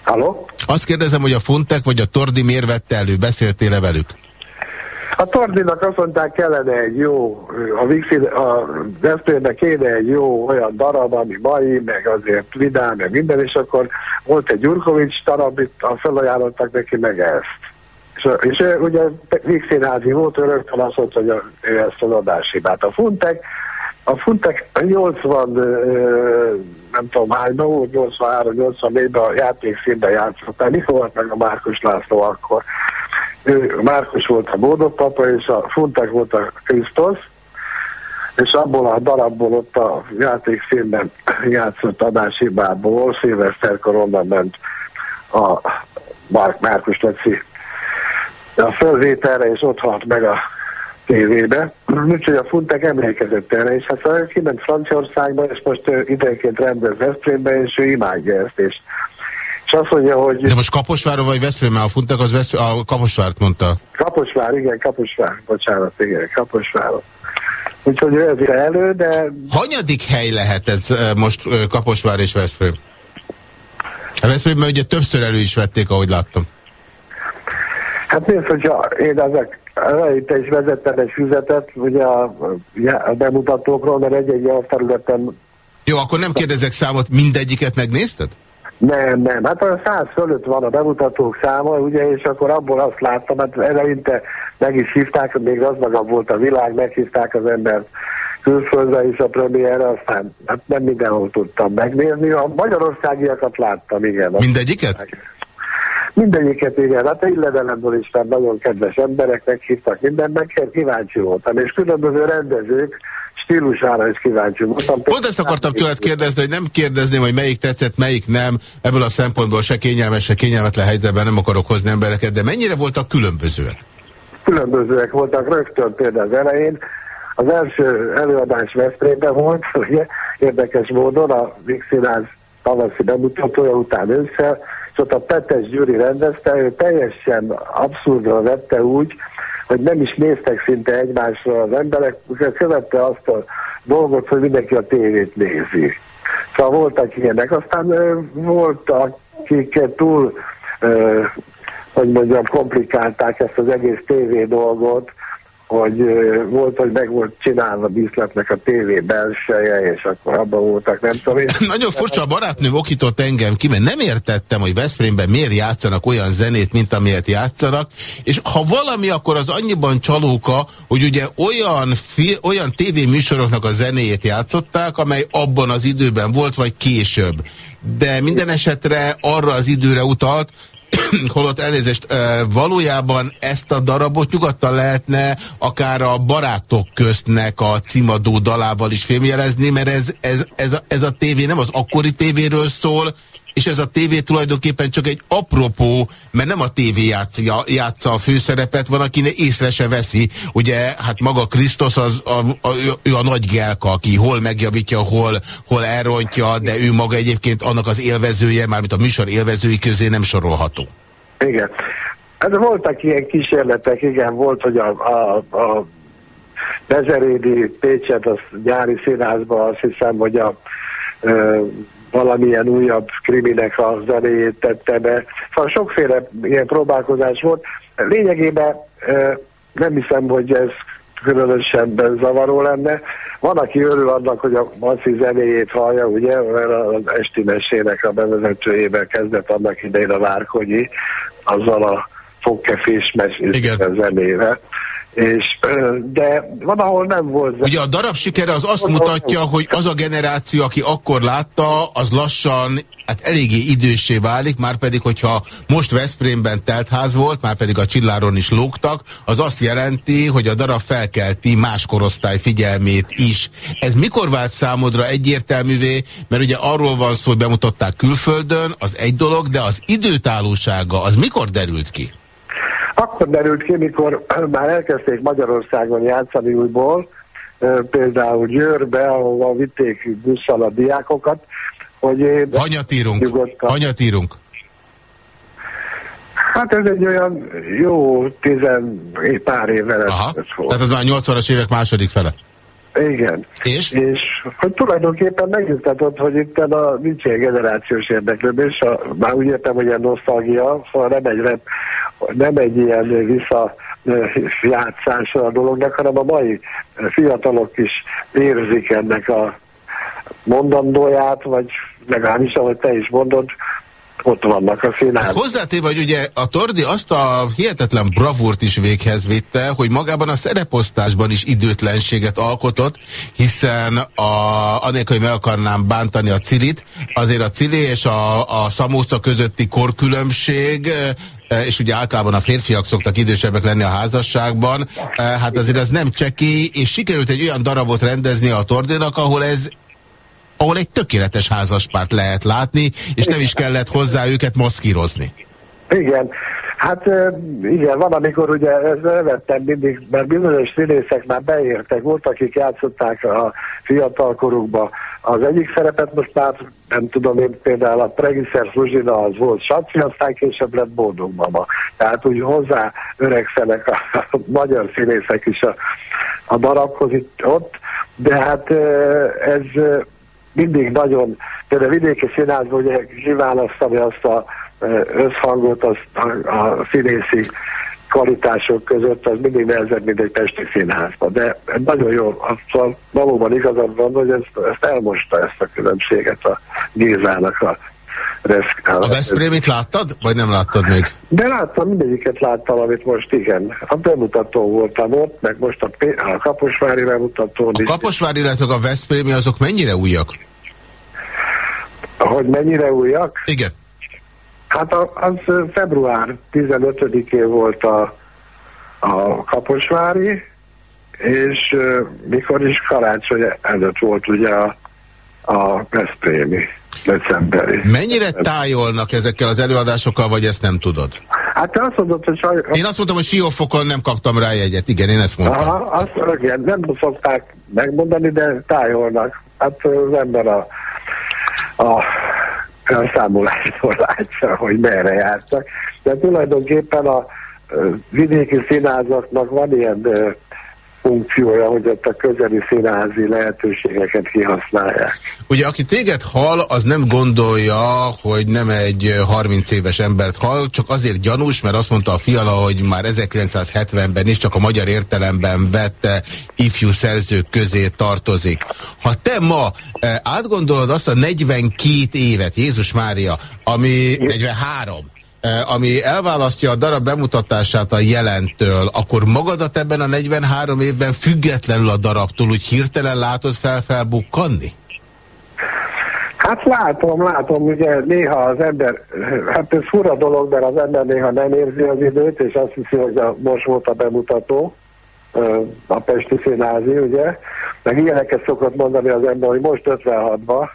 Halló? Azt kérdezem, hogy a Funtek vagy a Tordi miért vette elő? Beszéltél-e velük? A Tordinak azt mondták, kellene egy jó, a, Vixi, a Veszprémnek kéne egy jó olyan darab, ami mai, meg azért vidám, meg minden, és akkor volt egy Gyurkovics darab, itt a felajánlottak neki meg ezt. És, és ő ugye Vixinházi volt, ő rögtön azt mondta, hogy a, ő ezt az adáshibát. A Funtek, a Funtek 80 nem tudom hányban volt, 83-84-ben a játékszínben játszott. Mi volt meg a Márkus László akkor? Ő, Márkus volt a Bódog papa, és a Funtek volt a Krisztus, és abból a darabból ott a játékszínben játszott adáshibából, szilveszterkor onnan ment a Márk Márkus Leci a fölvételre, és ott halt meg a tévébe, úgyhogy a Funtek emlékezett erre, és hát kiment Franciaországba, és most időnként rendez Veszprémbe, és ő imádja ezt, és, és azt mondja, hogy... De most Kaposváron vagy Veszprém, a Funtek az Vesz... a Kaposvárt mondta. Kaposvár, igen, Kaposvár, bocsánat, igen, Kaposváron. Úgyhogy ő ezért elő, de... Hanyadik hely lehet ez most Kaposvár és Veszprém? A Veszprémben ugye többször elő is vették, ahogy láttam. Hát nézd, hogyha én ezek te is vezettem egy füzetet, ugye a, a bemutatókról, mert egy-egy területen... Jó, akkor nem kérdezek számot, mindegyiket megnézted? Nem, nem. Hát a száz fölött van a bemutatók száma, ugye, és akkor abból azt láttam, hát eleinte meg is hívták, még gazdagabb volt a világ, meghívták az embert külföldre is a premierre, aztán hát nem mindenhol tudtam megnézni. A magyarországiakat láttam, igen. Mindegyiket? Mindegyiket, igen. Hát egy levelemből is már nagyon kedves embereknek hívtak mindennek, kíváncsi voltam, és különböző rendezők stílusára is kíváncsi voltam. Pont ezt akartam tőled kérdezni, hogy nem kérdezném, hogy melyik tetszett, melyik nem. Ebből a szempontból se kényelmes, se kényelmetlen helyzetben nem akarok hozni embereket, de mennyire voltak különbözőek? Különbözőek voltak rögtön például az elején. Az első előadás Veszprémben volt, ugye, érdekes módon a Vixinás tavaszi bemutatója után ősszel, és ott a Petes Gyuri rendezte, ő teljesen abszurdra vette úgy, hogy nem is néztek szinte egymásra az emberek, követte azt a dolgot, hogy mindenki a tévét nézi. Szóval voltak ilyenek. Aztán voltak, akik túl, hogy mondjam, komplikálták ezt az egész tévé dolgot, hogy volt, hogy meg volt csinálva díszletnek a tévé belseje, és akkor abban voltak, nem tudom én. Nagyon furcsa, a barátnőm okított engem ki, mert nem értettem, hogy Veszprémben miért játszanak olyan zenét, mint amilyet játszanak, és ha valami, akkor az annyiban csalóka, hogy ugye olyan, olyan tévéműsoroknak a zenéjét játszották, amely abban az időben volt, vagy később. De minden esetre arra az időre utalt, holott elnézést, valójában ezt a darabot nyugodtan lehetne akár a barátok köztnek a címadó dalával is filmjelezni, mert ez, ez, ez, a, ez a tévé nem az akkori tévéről szól, és ez a tévé tulajdonképpen csak egy apropó, mert nem a tévé játsza, játsza a főszerepet, van, aki észre se veszi. Ugye, hát maga Krisztus az a, a, ő a nagy gelka, aki hol megjavítja, hol, hol elrontja, de ő maga egyébként annak az élvezője, mármint a műsor élvezői közé nem sorolható. Igen. Hát voltak ilyen kísérletek, igen, volt, hogy a, a, a Bezerédi Pécset, az gyári színházban azt hiszem, hogy a valamilyen újabb kriminek a zenéjét tette be. Szóval sokféle ilyen próbálkozás volt. Lényegében nem hiszem, hogy ez különösen zavaró lenne. Van, aki örül annak, hogy a Maci zenéjét hallja, ugye, mert az esti mesének a bevezetőjében kezdett annak idején a Várkonyi, azzal a fogkefés zenével és, de van, ahol nem volt. Ugye a darab sikere az azt mutatja, hogy az a generáció, aki akkor látta, az lassan hát eléggé idősé válik, már pedig, hogyha most Veszprémben teltház volt, már pedig a Csilláron is lógtak, az azt jelenti, hogy a darab felkelti más korosztály figyelmét is. Ez mikor vált számodra egyértelművé, mert ugye arról van szó, hogy bemutatták külföldön, az egy dolog, de az időtállósága, az mikor derült ki? Akkor derült ki, mikor már elkezdték Magyarországon játszani újból, például Győrbe, ahova vitték busszal a diákokat, hogy... Hanyat írunk? Hanyat írunk? Hát ez egy olyan jó tizen pár évvel Aha. Tehát az már 80-as évek második fele? Igen. És? És hogy tulajdonképpen megnyugtatott, hogy itt a nincs ilyen generációs érdeklődés, a, már úgy értem, hogy ilyen nosztalgia, szóval nem egy, nem egy ilyen vissza játszása a dolognak, hanem a mai fiatalok is érzik ennek a mondandóját, vagy legalábbis, ahogy te is mondod, ott vannak a színházak. Hát hozzátéve, hogy ugye a Tordi azt a hihetetlen bravúrt is véghez vitte, hogy magában a szereposztásban is időtlenséget alkotott, hiszen a, anélkül, hogy meg akarnám bántani a Cilit, azért a Cili és a, a Szamóca közötti korkülönbség és ugye általában a férfiak szoktak idősebbek lenni a házasságban, e, hát azért ez nem cseki, és sikerült egy olyan darabot rendezni a Tordénak, ahol ez ahol egy tökéletes házaspárt lehet látni, és nem is kellett hozzá őket maszkírozni. Igen. Hát igen, van, amikor ugye ezt vettem mindig, mert bizonyos színészek már beértek, volt, akik játszották a fiatalkorukba az egyik szerepet, most már nem tudom én, például a Pregiszer Fruzsina az volt Saci, aztán később lett Boldog Mama. Tehát úgy hozzá öregszenek a, a magyar színészek is a, a darabhoz itt ott, de hát ez mindig nagyon, például a vidéki színházban ugye kiválasztani azt a összhangot azt a, színészi kvalitások között, az mindig nehezebb, mint egy pesti színházban. De nagyon jó, azt valóban igazad van, hogy ezt, ezt elmosta ezt a különbséget a Gézának a A Veszprémit láttad, vagy nem láttad még? De láttam, mindegyiket láttam, amit most igen. A bemutató voltam ott, meg most a, a Kaposvári bemutató. A Kaposvári, illetve a Veszprémi azok mennyire újak? Hogy mennyire újak? Igen. Hát az február 15-én volt a, a Kaposvári, és mikor is karácsony előtt volt ugye a, a Veszprémi decemberi. Mennyire tájolnak ezekkel az előadásokkal, vagy ezt nem tudod? Hát te azt mondod, hogy... Saj... Én azt mondtam, hogy Siófokon nem kaptam rá jegyet. Igen, én ezt mondtam. Aha, azt igen, nem szokták megmondani, de tájolnak. Hát az ember a, a elszámolásról látja, hogy merre jártak. De tulajdonképpen a vidéki színházaknak van ilyen funkciója, hogy ott a közeli színházi lehetőségeket kihasználják. Ugye, aki téged hall, az nem gondolja, hogy nem egy 30 éves embert hall, csak azért gyanús, mert azt mondta a fiala, hogy már 1970-ben is csak a magyar értelemben vette ifjú szerzők közé tartozik. Ha te ma átgondolod azt a 42 évet, Jézus Mária, ami 43, Eh, ami elválasztja a darab bemutatását a jelentől, akkor magadat ebben a 43 évben függetlenül a darabtól úgy hirtelen látod fel-felbukkanni? Hát látom, látom, ugye néha az ember, hát ez fura dolog, mert az ember néha nem érzi az időt, és azt hiszi, hogy a, most volt a bemutató, a Pesti Színázi, ugye, meg ilyeneket szokott mondani az ember, hogy most 56-ba,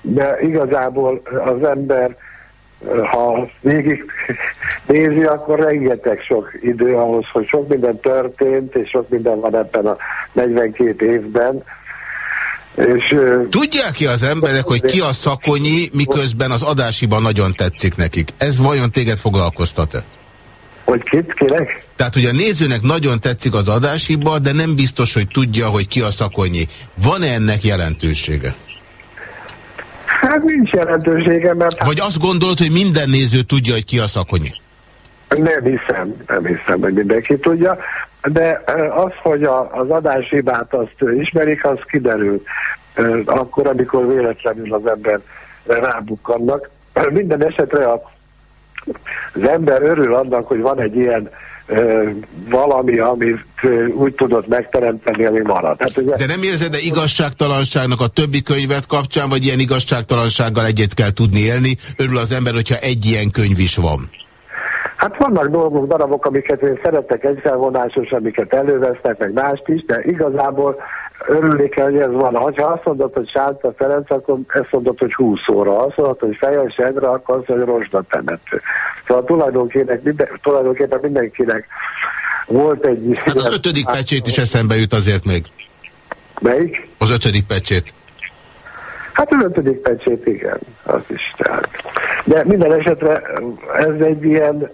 de igazából az ember ha végig nézi, akkor rengeteg sok idő ahhoz, hogy sok minden történt, és sok minden van ebben a 42 évben. És, Tudják ki az emberek, hogy ki a szakonyi, miközben az adásiban nagyon tetszik nekik? Ez vajon téged foglalkoztat-e? Hogy kit, kinek? Tehát, hogy a nézőnek nagyon tetszik az adásiba, de nem biztos, hogy tudja, hogy ki a szakonyi. Van-e ennek jelentősége? Hát nincs jelentősége, mert... Vagy azt gondolod, hogy minden néző tudja, hogy ki a szakonyi? Nem hiszem, nem hiszem, hogy mindenki tudja, de az, hogy a, az adáshibát azt ismerik, az kiderül akkor, amikor véletlenül az ember rábukkannak. Minden esetre a, az ember örül annak, hogy van egy ilyen valami, amit úgy tudott megteremteni, ami marad. Hát ugye... De nem érzed de igazságtalanságnak a többi könyvet kapcsán, vagy ilyen igazságtalansággal egyet kell tudni élni? Örül az ember, hogyha egy ilyen könyv is van. Hát vannak dolgok, darabok, amiket én szeretek egyfelvonásos, amiket elővesznek, meg mást is, de igazából örülni kell, hogy ez van. Ha azt mondod, hogy Sánta Ferenc, akkor ezt mondod, hogy 20 óra. Azt mondod, hogy Fejes Edre, akkor azt mondod, hogy Rosda temető. Szóval tulajdonképpen, minden, tulajdonképpen mindenkinek volt egy... Hát az ötödik pecsét is eszembe jut azért még. Melyik? Az ötödik pecsét. Hát az ötödik pecsét, igen, az is. Tehát. De minden esetre ez egy ilyen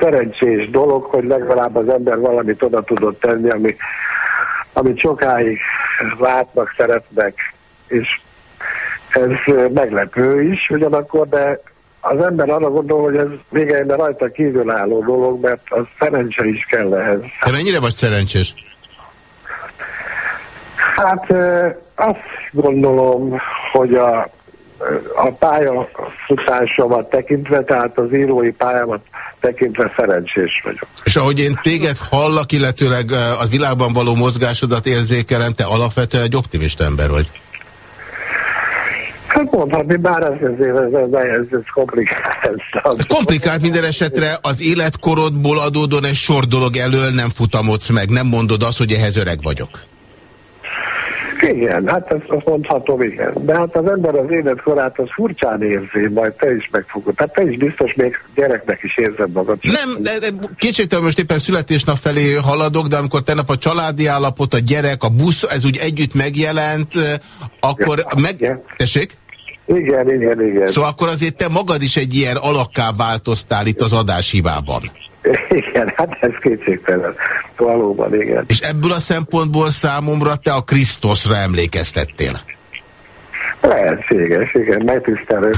szerencsés dolog, hogy legalább az ember valamit oda tudott tenni, ami amit sokáig látnak, szeretnek, és ez meglepő is ugyanakkor, de az ember arra gondol, hogy ez végeiben rajta kívülálló dolog, mert az szerencse is kell ehhez. De mennyire vagy szerencsés? Hát azt gondolom, hogy a a pályafutásomat tekintve, tehát az írói pályámat tekintve szerencsés vagyok. És ahogy én téged hallak, illetőleg a világban való mozgásodat érzékelem, te alapvetően egy optimista ember vagy. Hát mondhatni, bár ez, ez, ez, ez, ez komplikált. Komplikált minden esetre az életkorodból adódóan egy sor dolog elől nem futamodsz meg, nem mondod azt, hogy ehhez öreg vagyok. Igen, hát ezt, azt mondhatom, igen. De hát az ember az életkorát az furcsán érzi, majd te is megfogod. Tehát te is biztos még gyereknek is érzed magad. Nem, de, de kétségtelen most éppen születésnap felé haladok, de amikor tegnap a családi állapot, a gyerek, a busz, ez úgy együtt megjelent, akkor ja, meg... Igen. Tessék? Igen, igen, igen. Szóval akkor azért te magad is egy ilyen alakká változtál itt az adáshibában. Igen, hát ez kétségtelen. Valóban, igen. És ebből a szempontból számomra te a Krisztusra emlékeztettél? Lehetséges, igen, megtisztelő.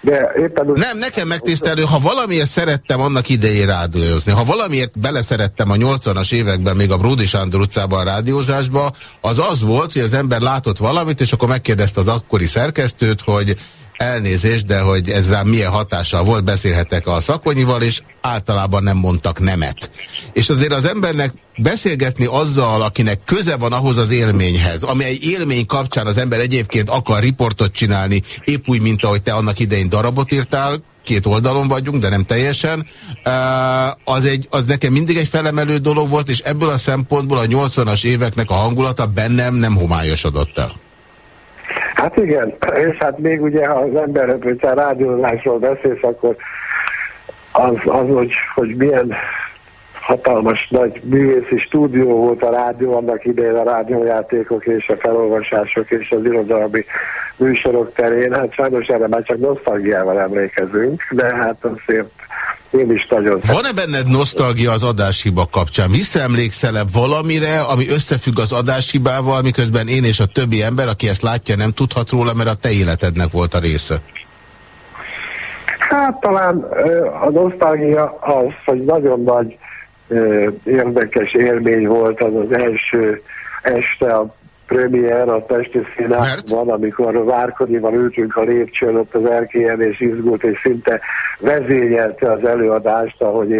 De éppen úgy... Nem, nekem megtisztelő, ha valamiért szerettem annak idején rádiózni, ha valamiért beleszerettem a 80-as években még a Bródi Sándor utcában a rádiózásba, az az volt, hogy az ember látott valamit, és akkor megkérdezte az akkori szerkesztőt, hogy elnézést, de hogy ez rám milyen hatással volt, beszélhetek a szakonyival, és általában nem mondtak nemet. És azért az embernek beszélgetni azzal, akinek köze van ahhoz az élményhez, ami egy élmény kapcsán az ember egyébként akar riportot csinálni, épp úgy, mint ahogy te annak idején darabot írtál, két oldalon vagyunk, de nem teljesen, az, egy, az nekem mindig egy felemelő dolog volt, és ebből a szempontból a 80-as éveknek a hangulata bennem nem homályosodott el. Hát igen, és hát még ugye, ha az ember, hogyha rádiózásról beszélsz, akkor az, az hogy, hogy milyen hatalmas nagy művészi stúdió volt a rádió, annak idején a rádiójátékok és a felolvasások és az irodalmi műsorok terén. Hát sajnos erre már csak nosztalgiával emlékezünk, de hát azért én is nagyon Van-e benned nosztalgia az adáshiba kapcsán? Visszaemlékszel-e valamire, ami összefügg az adáshibával, miközben én és a többi ember, aki ezt látja, nem tudhat róla, mert a te életednek volt a része? Hát talán a nosztalgia az, hogy nagyon nagy érdekes élmény volt az az első este a premier a Pesti Színházban, amikor Várkodival ültünk a lépcsőn ott az erkélyen, és izgult, és szinte vezényelte az előadást, ahogy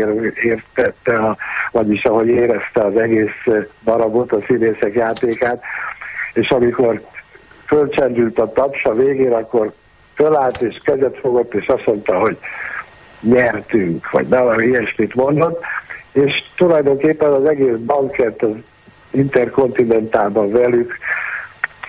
értette, a, vagyis ahogy érezte az egész darabot, a színészek játékát, és amikor fölcsendült a taps a végén, akkor fölállt és kezet fogott, és azt mondta, hogy nyertünk, vagy valami ilyesmit mondott, és tulajdonképpen az egész bankert az interkontinentálban velük.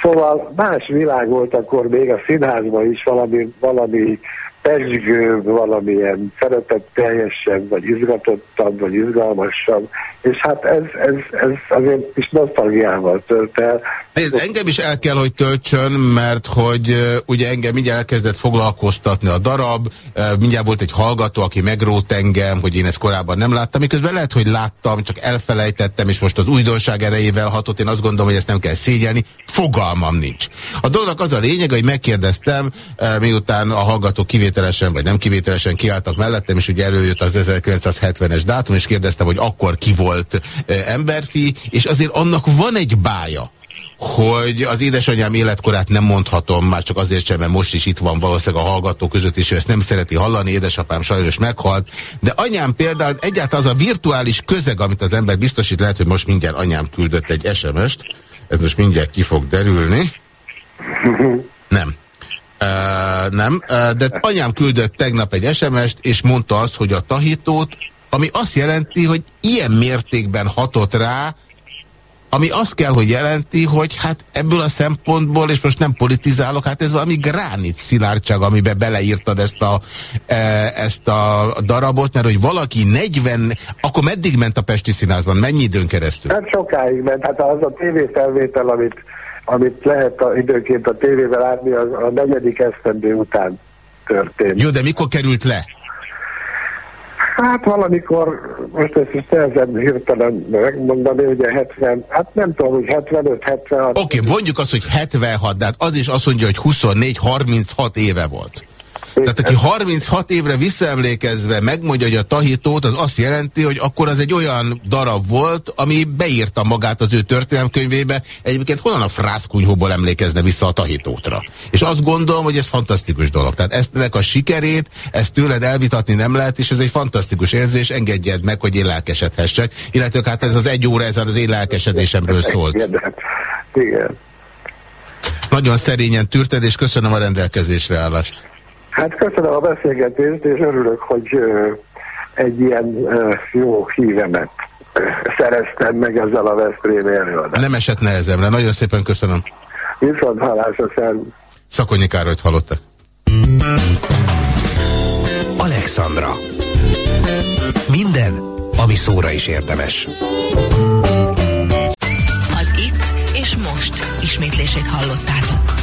Szóval más világ volt akkor még a színházban is valami, valami pesgőbb, valamilyen szeretetteljesebb, vagy izgatottabb, vagy izgalmasabb, és hát ez, ez, ez azért is nosztalgiával tölt el. Nézd, engem is el kell, hogy töltsön, mert hogy ugye engem mindjárt elkezdett foglalkoztatni a darab, mindjárt volt egy hallgató, aki megrót engem, hogy én ezt korábban nem láttam, miközben lehet, hogy láttam, csak elfelejtettem, és most az újdonság erejével hatott, én azt gondolom, hogy ezt nem kell szégyelni, fogalmam nincs. A dolognak az a lényeg, hogy megkérdeztem, miután a hallgató kivételesen, vagy nem kivételesen kiálltak mellettem, és ugye előjött az 1970-es dátum, és kérdeztem, hogy akkor ki volt emberfi, és azért annak van egy bája hogy az édesanyám életkorát nem mondhatom, már csak azért sem, mert most is itt van valószínűleg a hallgató között is, ő ezt nem szereti hallani, édesapám sajnos meghalt, de anyám például egyáltalán az a virtuális közeg, amit az ember biztosít, lehet, hogy most mindjárt anyám küldött egy SMS-t, ez most mindjárt ki fog derülni. Nem. Nem, de anyám küldött tegnap egy SMS-t, és mondta azt, hogy a tahitót, ami azt jelenti, hogy ilyen mértékben hatott rá, ami azt kell, hogy jelenti, hogy hát ebből a szempontból, és most nem politizálok, hát ez valami gránit szilárdság, amiben beleírtad ezt a, ezt a darabot, mert hogy valaki 40, akkor meddig ment a Pesti Színházban? Mennyi időn keresztül? Hát sokáig ment, hát az a tévéfelvétel, amit, amit lehet a, időként a tévével látni, az a negyedik esztendő után történt. Jó, de mikor került le? Hát valamikor, most ezt is nehezen hirtelen megmondani, ugye 70, hát nem tudom, hogy 75, 76. Oké, okay, mondjuk azt, hogy 76, de hát az is azt mondja, hogy 24, 36 éve volt. Tehát aki 36 évre visszaemlékezve megmondja, hogy a tahitót, az azt jelenti, hogy akkor az egy olyan darab volt, ami beírta magát az ő történelmkönyvébe. Egyébként honnan a frászkunyhóból emlékezne vissza a tahitótra? És azt gondolom, hogy ez fantasztikus dolog. Tehát ezt ennek a sikerét, ezt tőled elvitatni nem lehet, és ez egy fantasztikus érzés, engedjed meg, hogy én lelkesedhessek. Illetve hát ez az egy óra, ez az én lelkesedésemről szólt. Igen. Nagyon szerényen tűrted, és köszönöm a rendelkezésre állást. Hát köszönöm a beszélgetést, és örülök, hogy egy ilyen jó hívemet szereztem meg ezzel a Veszprém előadást. Nem esett nehezemre, nagyon szépen köszönöm. Viszont hallásra, szervusz. Szakonyi Károlyt hallottak. Alexandra. Minden, ami szóra is érdemes. Az itt és most ismétlését hallottátok.